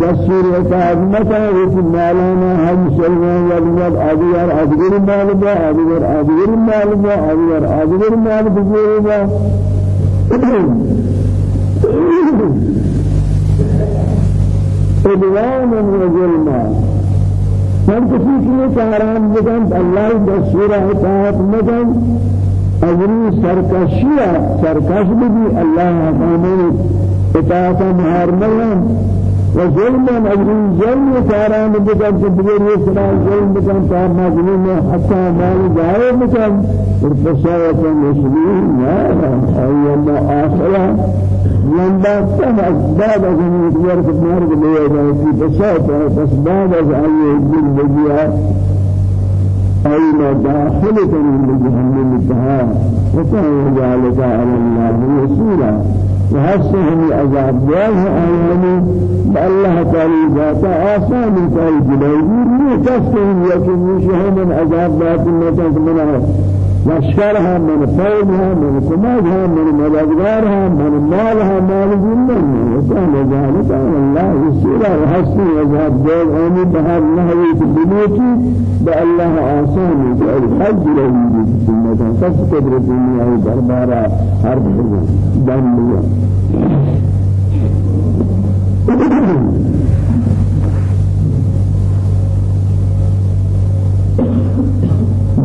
دستور وتعظمته وفي مالانا هل مسلمان ولمد أديار أدير مال با أدير أدير مال با أدير أدير مال بجيبا عدوانا وظلما ہر کسی کے لیے حرام بکن اللہ دستور اطاعت مکن اجری سرکشیہ سرکش بھی اللہ حکاموں اطاعت مہار ملن وظلما اجری ظلم حرام بکن تبیر يسرع ظلم بکن تاب مظلوم حتى مال جائے بکن۔ ارتشاوة مسلمين نارا ايما آخرة لما كان بعد از این دیگر کنار لیے جائے کی بساط بس بعد از آئیے دل لگیا أين داخلة من جهنم التهام وكان ذلك على الله يسيرا. وحسهم العذاب جاه آياني الله تعالى ذات آسان تعالى جلائي كسهم يكن يشهم من عذاب ذات النتاج منها لشکرها من فوجها من کمکها من مددگارها من مالها مال جنة وكان ذلك الله يسير وحسن وذهب دول آمي بهذا نهوي بنيتي بالله آسان الحج له يجب سنة فسكبر الدنيا دربارا حرب دم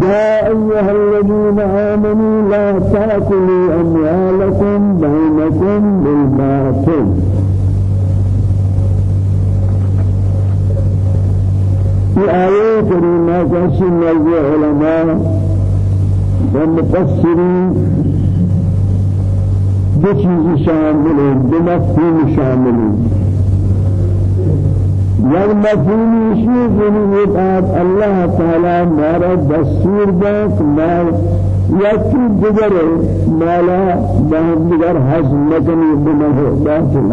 يا أيها الذين آمنوا لا تأكلوا أموالكم بينكم بالباطل. في آية كريمة كشف نزل علماء والمفسرين دو چیز شامل مفہوم شامل یک مفهوم شیء جنوب الله تعالى مارا دستور داد مال یکی دیگر مالا بهم دیگر حزم نکنی بنه باطل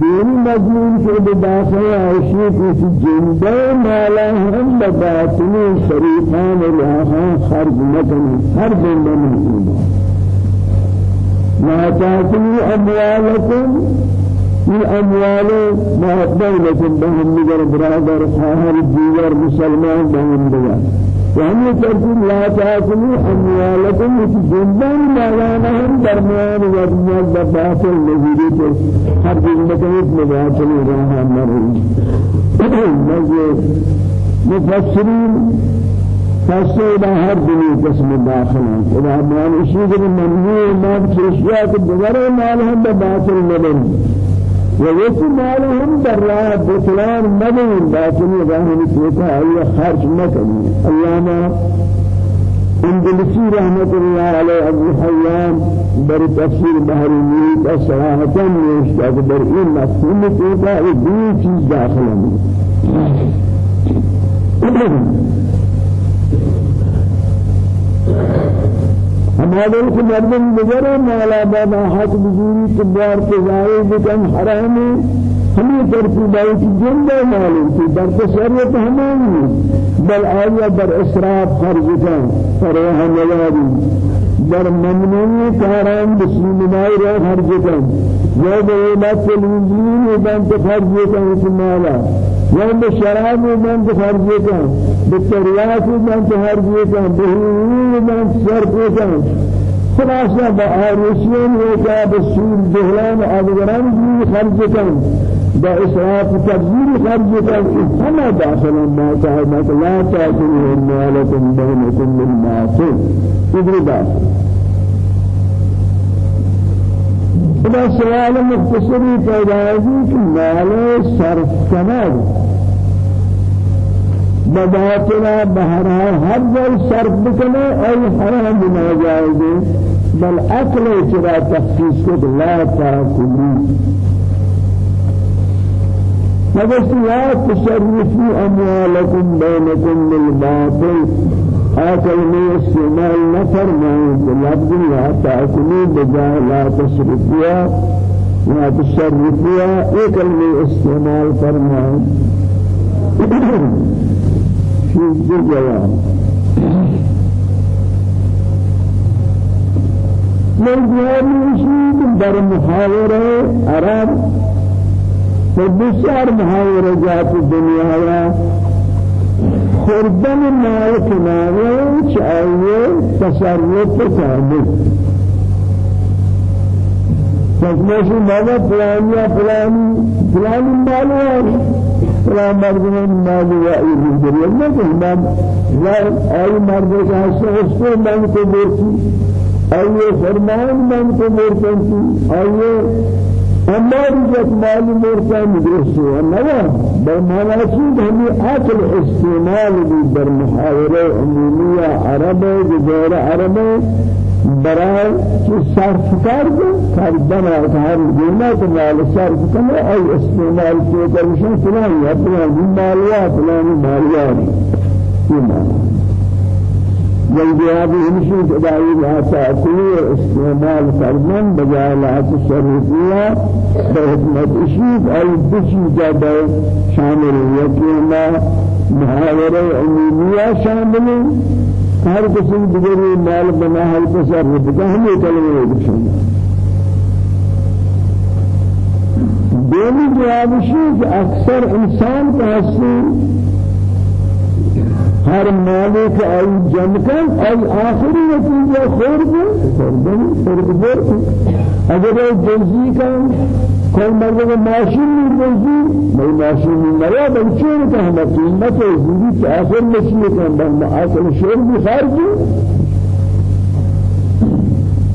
دین مضمون کے بداخل عائشی کی جندے مالا ہم بباطل شریفان الہاں خرج نکنی ہر بندہ من لا تاكلوا أموالكم من أموال ما دولة بهم نجر برادر خاهر الديار مسلمان بهم نجر يعني تقول لا تأكلوا أموالكم في جنبان مالانهم درمیان ورنیاز بباطل نزیدی هر جنب کنید مباطل راها مرئی مفسرين فسر هر دنيا قسم داخل إذا ما نشيد من ممنوع ما بتشياء الدغر مالهم بباطل نبن ويس مالهم برا بطلان مدين لكن يباهم سيطا أي خرج مكني أياما اندلسي رحمة الله عليه أبو حيان بر تفسير بحر الميت الصراحة يشتاق بر إن مفهوم سيطا دين چيز داخل ہمارے کو مردم بغیر مولا بابا حق بزوری تبار کے ظاہر بکن حرام ہمیں ترتیبائی کی جندہ معلوم تھی در تصریت ہمیں بل آیا در اسراف خرج کن فروح نواری در ممنونی کاران بسم الله را خرج کن. یا به علت تلویزیون بند خرج کن اسمالا به شراب بند خرج کن به تریاک بند خرج کن به هیوی بند صرف کن خلاصا با آرشین دهلان آدگران جی خرج کن با همه داخل ما صاحبت لا تاكلوا اموالكم بينكم بالباطل ادري داخل. خدا سوال مختصری پیدا ہے کہ مال صرف کنار بباطنا بہرا ہر جل صرف بکنے اور حرام بنا جائے بل اکل چرا تخصیص کو لا تاکلی فبس لا تصرفوا أموالكم بينكم بالباطل. آكل من استعمال نفر ما لفظ لا تأكلوا بجاه لا تصرفوا لا تصرفوا أكل من استعمال فرمان شو جواب من جواب شيء در محاورة عرب فبسیار محاور جات یا خوردن مال کنانه چایه تصرف کامل فسمش مالا فلانیا فلانی فلانی مالوانی فلان مردم مالی و ای بزرگی نکن من لا آی مرد که هست اس من کو برتی آی فرمان من کو برتی آی اما رجت مال مرتان درسه اما بالمناسب هم اكل استعمال در محاوره عمومیه عرب غیر عرب برای چه صرف کرد کردن هر گونه که مال صرف کنه ای استعمال کنه فلان یا فلان مالیا فلان مالیا والجواب يمشي تداعي لا تأكل استعمال فرمان بجاء لا تصرفيها بحكمة إشيد أي بشي جدا شامل يكيما محاورة عمومية شامل هر قسم دیگری مال بنا ہر تصرف کا ہم یہ کلمہ بشن دومی جواب شیء اکثر انسان کا حسی ہر مالک آئی جمع کن آئی آخری نتیجہ خورد خوردن خورد برد اگر جنزی کن کل مرد ماشین می جنزی میں ماشین می نیا بل چون کہ ہم قیمت زندگی کے آخر میں چیئے کن بل آخر شور بھی خارجی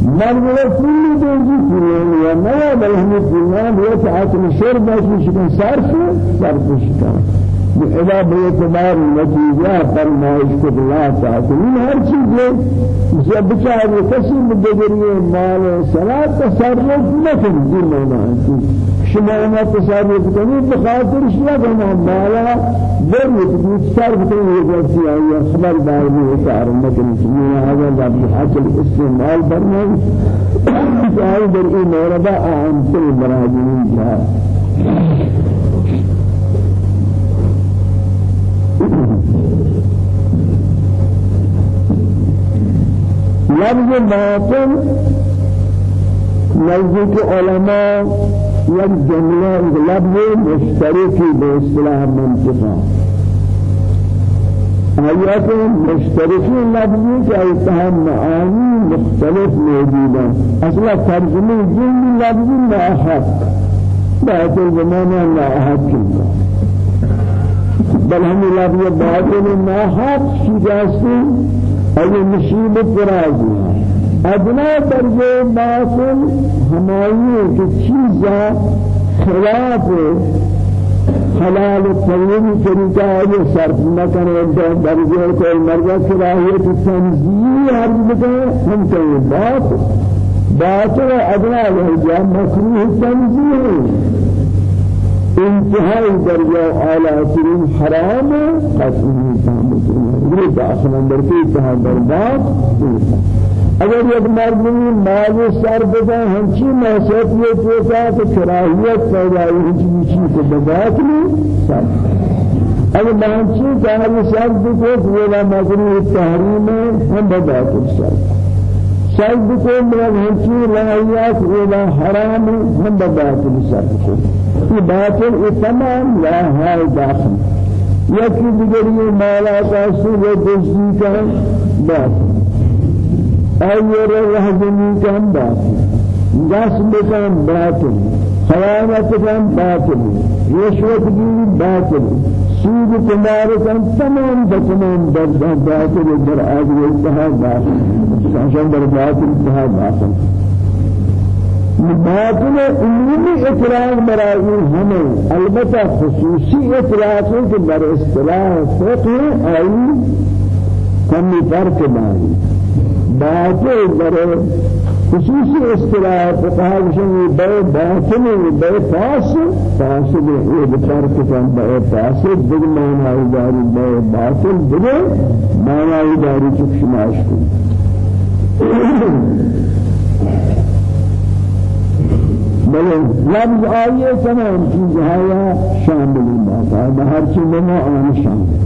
مرد کلی جنزی کلی یا نیا بل ہمیں دنیا میں آخر شور باشی شکن. سار سے شکن. إذا باعتبار النتيجة فرمائش کو بلا ہیں ہر چیز ہے جب بچارے کسی مدگری مال صلاة تصرف نکن دین مولا شما ما تصرف کنی بخاطر شما کنا مالا بریت بیت صرف کنی جیسی آئی خبر دار بھی کار شما هذا لابد حاصل استعمال برنامج آئی در این مورد اعام سے براجین لفظ باطل نزدیک علماء یک جمله لفظ مشترکی به اصطلاح منطقه. آیات مشترکی لفظی که اتهام معانی مختلف موجودن أصلا ترجمه جن لفظی ناحق باطل زمانه ناحق کنه بل هم لفظ باطل ناحق شکستی أي نشيب فرازي أدنى درجة باطل همائي كتشيزا خلاف حلال طيب طريقة یہ صرف نہ کرے درجے کو مرضى کراہیت تنزیہ ہر جگہ ہم کہیں بات باطل ادنا ہے جا مکروہ تنزیہ انتهائی درجہ اعلی ترین حرام قطعی یہ داخل اندر کے اتحاد برباد اگر یک مردمی مال سر بدا ہنچی محسوس یہ چوتا تو کراہیت پیدا ہوئی ہنچی چیز کو بذات میں سر۔ اگر مہنچی کہا سر بکو تو وہ مغرور تحریم ہم بذات سر۔ شاید کو من ہنچی لایات ولا حرام ہم باطل شرط کو یہ باطل یہ تمام لا ہے داخل یکی دیگری مالا کا سوء دزدی کا باطل ایور وحدنی کا باطل غصب کا باطل خیانت کا باطل رشوت کی باطل سود کمار کن تمام تمام در باطل در آج اتحاد باطل شان در باطل اتحاد باطل باطل عمومی اطلاق برای ہمیں البتہ خصوصی اطلاق ہے کہ در اصطلاح فقہ آئی کمی فرق باری باطل در خصوصی اصطلاح فقها بشن بے باطن بے فاسد فاسد یہ بچار کسان بے فاسد دیگر معنی داری بے باطل دیگر معنی داری چک شماش کو بلے لفظ آئیے تمام چیز آیا شامل بات ہے ہر چیز میں آن شامل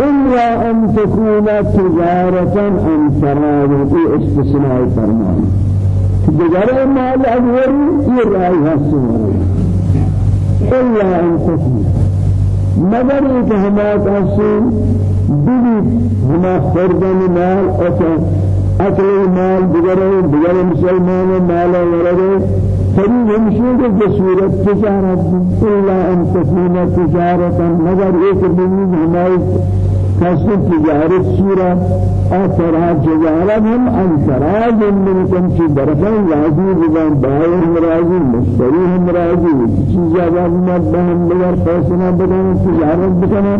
إلا أن تكون تجارة أن تراد في استثناء فرمان تجارة مال أدوري يرأي هالسورة إلا أن تكون مگر ایک ہما کسی بیوی ہما خردن مال اکل اکل مال دیگر دیگر مسلمان مال ورده فريد همشي بصورة تجارة إلا أن تكون تجارة مگر ایک بیوی ہمائی کسب تجارت سورة أثرها تجارة هم أنتراج منكم في درفين راضي بذان باير مراضي مشتري هم راضي چیزا بابنا بهم بگر فیصلہ بدن تجارت بکنه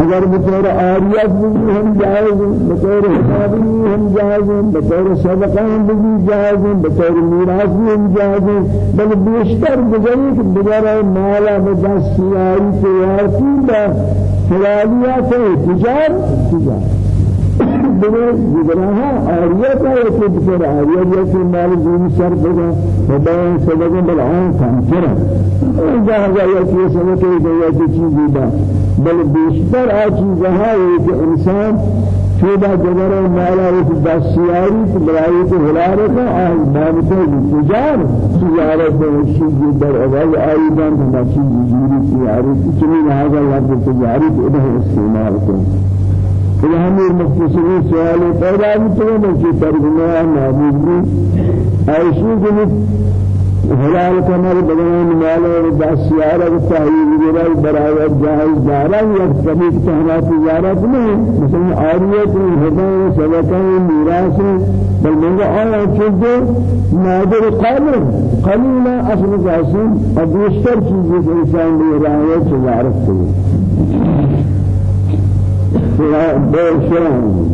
اگر بطور آریت بھی ہم جائز ہیں بطور حسابی بھی ہم جائز ہیں بطور صدقہ بھی جائز ہیں بطور میراث بھی ہم جائز ہیں بل بیشتر بگری کہ بگرہ مالا بدس سیائی تیار کی با حلالیات تجار تجار۔ بگرہ بگرہ آریت ہے کہ بطور آریت ہے کہ مال دین سر بگا فباین صدقہ بلعان کام کرا۔ جہاں جائے کہ سمکے گیا کی چیزی با بل بیشتر آچیزها ہے کہ انسان شودا جگر مالا اس دستیاری کی برائی کو ہلارے کا آج مانتے تجار تجارت شیء در اول آئیدان تماشی جیری تجاری کچھ لہذا لفظ تجاری کو ادھر استعمال کریں کہ ہمیں مختصری سوال پیدا ہوتے ہیں کہ ترجمہ معبود بھی ایسی هلال كمال بدن مال وداسيارة والتعيين وغيره براءة جاهز دارا يكتبي تهنا تجارة نہیں مثل آرية الهدى سبقا ميراث بل من آية چیز نادر قادر قليلا أصل قاسم أدوشتر چیز إنسان براءة تجارة سواء بشران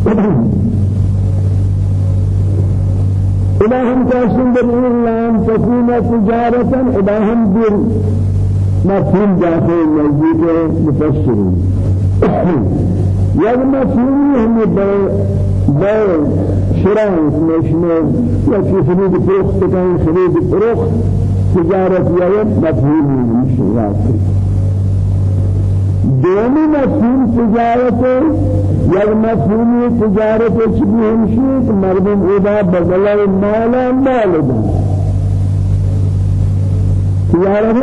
إلهم كاسم بالإن لام تكون تجارة إلهم دير مفهوم داخل المسجد مفسرين يوم مفهوم هم بيع شراء مشنا يكفي خريد فروخ تكون خريد فروخ تجارة يوم مفهوم مش دومی مفهوم تجارت یک مفهومی تجارت چی همشی مردم ادا بدل مال مال دن تجارت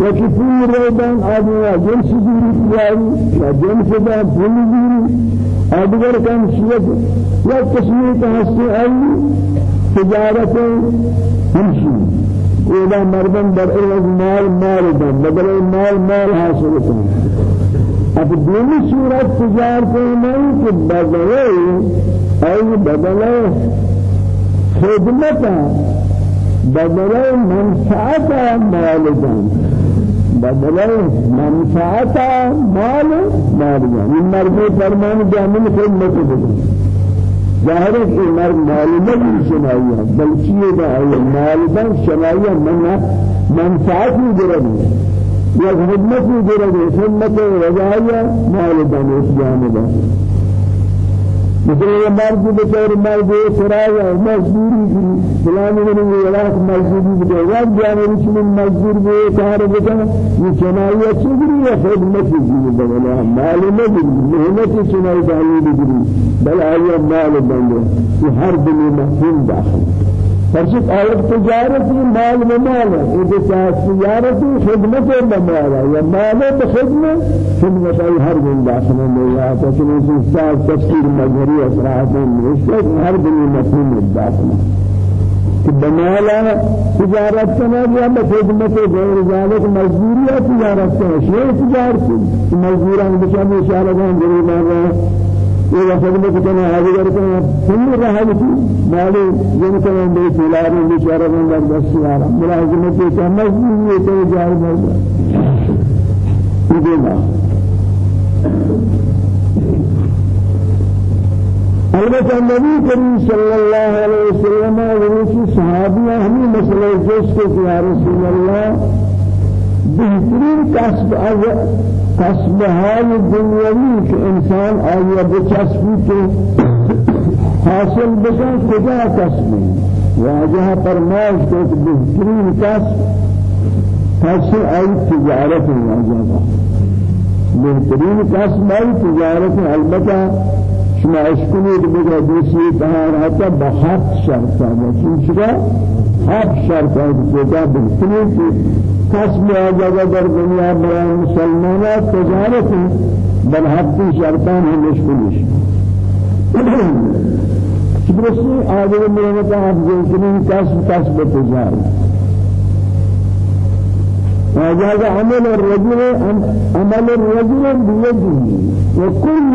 یکی پول ریدن آدمی جنس دیری تیاری یا جنس دا پول دیری آدگر کم شیط یا کشمیر کا ہستی آئی تجارت همشی إذا مردم در عوض مال مال دن بدل مال مال حاصل کن. اب دومی صورت تجارت نہیں کہ بدلے ای بدلے خدمتا بدلے منفعت مال دن. بدلے منفعت مال مال دن. این مردی فرمان جامل خدمت بدن ظاهر ہے کہ مرد معلومہ بھی شمائیہ بلکہ یہ ہے معلومہ شمائیہ منع منفعت بھی جرد ہے یا خدمت بھی جرد ہے خدمت رضائیہ معلومہ اس مثل یہ مرد بطور مرد سرایا مزدوری کی فلانی من ولاک مزدوری بطور وقت جانب چمن مزدور بے کار بکن یہ چنائیہ چگری یا خدمت کی بلا معلومہ بھی محنت چنائی دعوی بگری بل آیا مال بندے یہ ہر دنیا مفہوم داخل فرشت آیت تجارتی مال بمال ہے یہ تجارتی خدمت بمال ہے یا مال بخدمت خدمت ای ہر دن میں یا تو اس استاد تفسیر مظہری اثرات میں ہر دن مفہوم داخل. کہ بمالا تجارت کرنا یا بخدمت غیر ذلك مزدوری تجارت کرنا شیء تجارت مزدوران بچانے اشارہ ہیں غریبان یہ خدمت کرنا حاضر کرنا سن رہا ہے کہ مالے جن کو ہم دے چلارے بیچارہ بندہ دس یار ملازمت کے سمجھ نہیں تو جائے بھائی یہ البته نبی کریم صلی اللہ علیہ وسلم اور کی صحابیہ ہمیں مسئلہ جس کو کہ رسول اللہ بہترین کسب از کسب های دنیوی که انسان آیا بچسبی که حاصل بکن کجا کسبی؟ واجه فرمایش که بهترین کسب کسب ای تجارت واجه بهترین کسب ای تجارت البته شما اشکنید بگه دوسری تهار حتی بخط شرط ہے چون شما ہفت شرط ہے کہ بهترین کسب آجاگا در دنیا برای مسلمانات تجارت بل حقی شرطان هم مشکلش برسی؟ آجاگا مرمتا افضل کنین کسب کسب تجارت. وهذا عمل الرجل عمل الرجل بيده وكل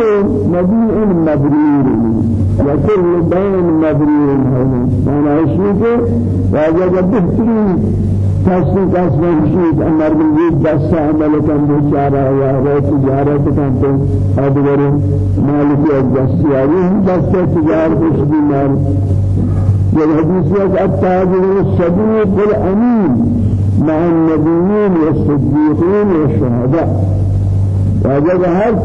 نبي مبرور. وكل بين مبرور هذا أنا أشيك وأجد بهترين تصديق أسماء شيء. أمر من يد دست عمل كان بشارة يا رأي تجارة كان تو أدور مالك الدست يعني دست تجارة شدي مال. والحديث التاجر الصديق الأمين. مع النبيين والصديقين والشهداء. وجد هر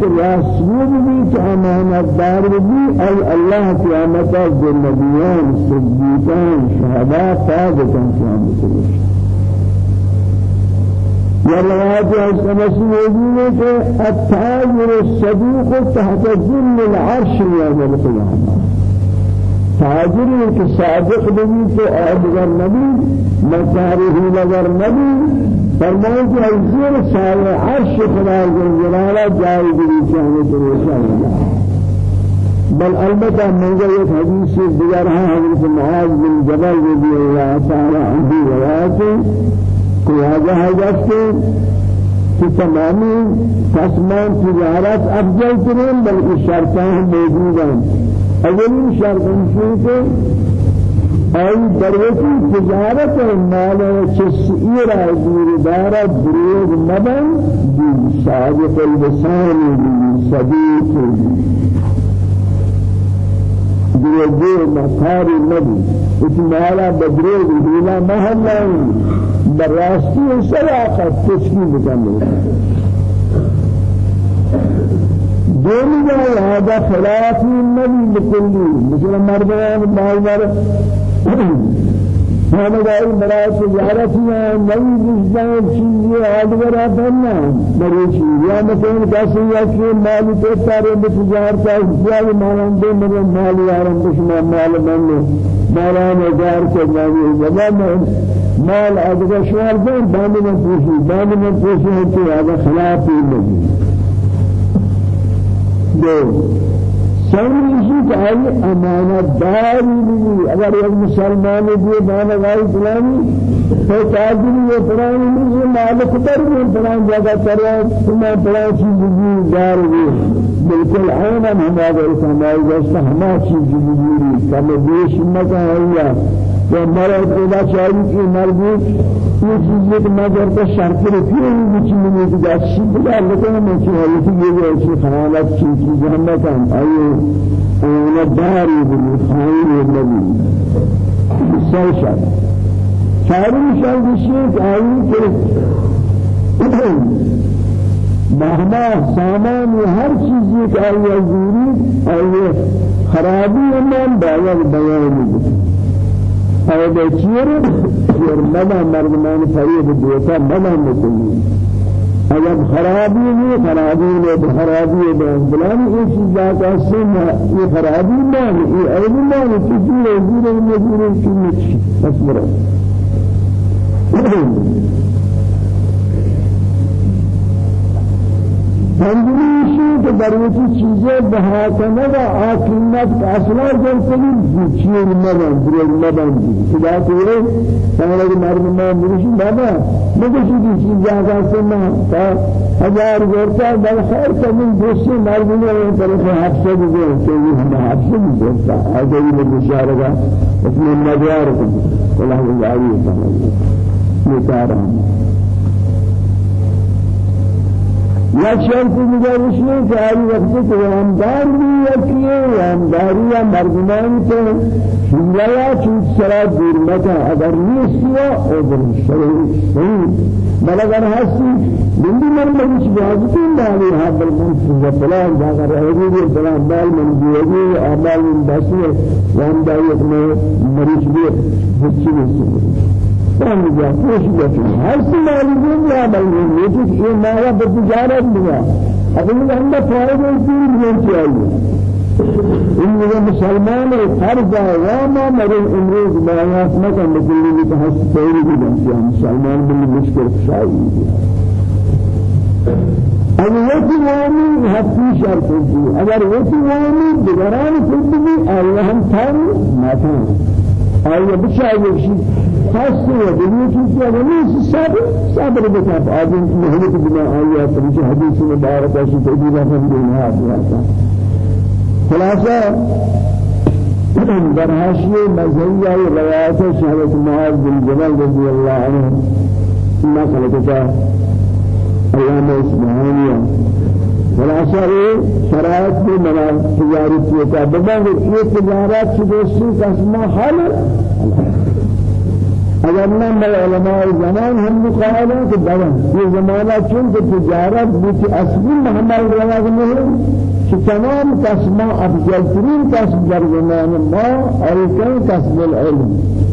کے راسول بھی کہ امانت دار نبیان صدیقان شہداء تاجتان قیامت روش یا روایت از مسئول ہے کہ التاجر الصدوق تحت ظل العرش يوم القيامة تاجر کے صادق بھی تو ادگر نبی مکاری لگر نبی فرمائے کہ حضور سائے عرش خدا جلالہ جائے گری چاہنے تو بل البتہ منگا ایک حدیث سے دیگر حضرت معاذ بن جبل رضی اللہ تعالی عنہ روایت کو آجا ہے جب کہ تمامی تجارت افضل ترین بلکہ شرطان موجود ہیں۔ اولین شرط آن أي دروتي تجارة مال چسئيرا دور دارا دروغ مبن دي صادق اللسان دي صديق دروغ مكار النبي اتمالا بدروغ هلا محلا براستي سلاقة تشكي بكامل دومی جائے هذا خلاف النبي بكله مثل مردان باور ہم گئی برائے تجارت میں نئی بزدان چیزیں آدھگر آتنا بری چیز یا مثلا کسی یا کہ مالی تو سارے بتجارت ہے زیادہ مالان دے میرے مالی آرام بشما مال من مالان ادار کے وجہ میں. مال آدھگر شوار دیں باندھ میں پوچھی باندھ میں پوچھی ہے کہ آدھا خلاف ہی دو سمجھی کہ آئی امانت داری بھی أگر ایک مسلمان بھی بانا گائی فلانی تو تاجری یہ فلانی نہیں مالک پر بھی فلان جگہ کرے تمہیں فلان چیز بھی دار بھی بالکل عین ہمارے سمائی جیسا ہما چیز یا مرد خدا چاہیے کہ مرد یہ چیز ایک نظر کا شرط رکھی یہ چیز میں کہ جاسی بلا لیکن میں ہے کہ یہ ایسی خیالات کی چیز ہم نہ کہیں آئیے اون داری بلی خائن نبی سال شاد چاروں شاد شیخ آئی کہ مہما سامان ہر چیز ایک آئی زوری آئی خرابی أمان باید بیان اور بچیر اور مدہ مردمان فرید دیتا مدہ مکنی اگر خرابی نہیں خرابی نہیں خرابی ہے بلان یہ چیزاں کا سن یہ خرابی نہیں یہ عیب نہیں کہ جورے جورے مجورے کی مچ بس پنجریشی که در وقتی چیزه بها کنه و آکلمت أصلا جلسلی چیز مدن دروگ مدن خدا توی سامانه که مرد ما میرشی بابا مگشی کی چیز جاگا سنا تا هزار گرتا بل خیر کمی دوستی مرد ما این طرف حفظه بگه که یہ ہم حفظه بگه آجایی بگشاره گا اپنے مدیار کو اللہ جاری ہے یہ کار ہم یا شرط دیگر ہے کہ آئی وقت کہ امدار بھی یکیے امداری یا مردمان کو شیعہ چیز سرا دور مکہ اگر نیسیا أو در شرعی بل اگر ہستی بندی مرمد کی حاجتی داری ہاں بل منفذ فلان جاگر رہی بھی فلان بال من دیوگی اعمال من بسی وامداری اپنے مریض بھی بچی بھی فهم جا خوش بچی ہر سی معلوم ہے بل یہ کہ یہ مایا بتجارت دیا اگر ہم نے فائدہ تین ملین چاہیے ان یہ مسلمان فرض یا ما مرے امروز مایا مکہ مکلی کی حس پہلی کی بنتی مسلمان بل مشکل شاہی اگر یہ مومن حقی شرط ہے اگر یہ مومن دیگران اللہ ہم تھا نہ تھا آیا بچائے شيء خاص ہے دنیا کی کیا نہیں صبر صبر بتا آدم محنت بنا آیا تمہیں حدیث مبارک ہے کہ دینا ہم دینا ہے خلاصة در حاشیه مزهیه روایت شهرت معاذ بن جبل رضي الله عنه نقلتها أيام إسماعيلية خلاصہ یہ شرائط میں منا تجارت کیا تھا بلکہ یہ تجارت سے دوستی قسمہ حل اگر نہ بل علماء زمان ہم مقابلہ کہ بلا یہ زمانہ چونکہ تجارت بھی اصلی محمد رواج نہیں کہ تمام قسمہ افضل ترین قسم در زمان ما اور کئی العلم۔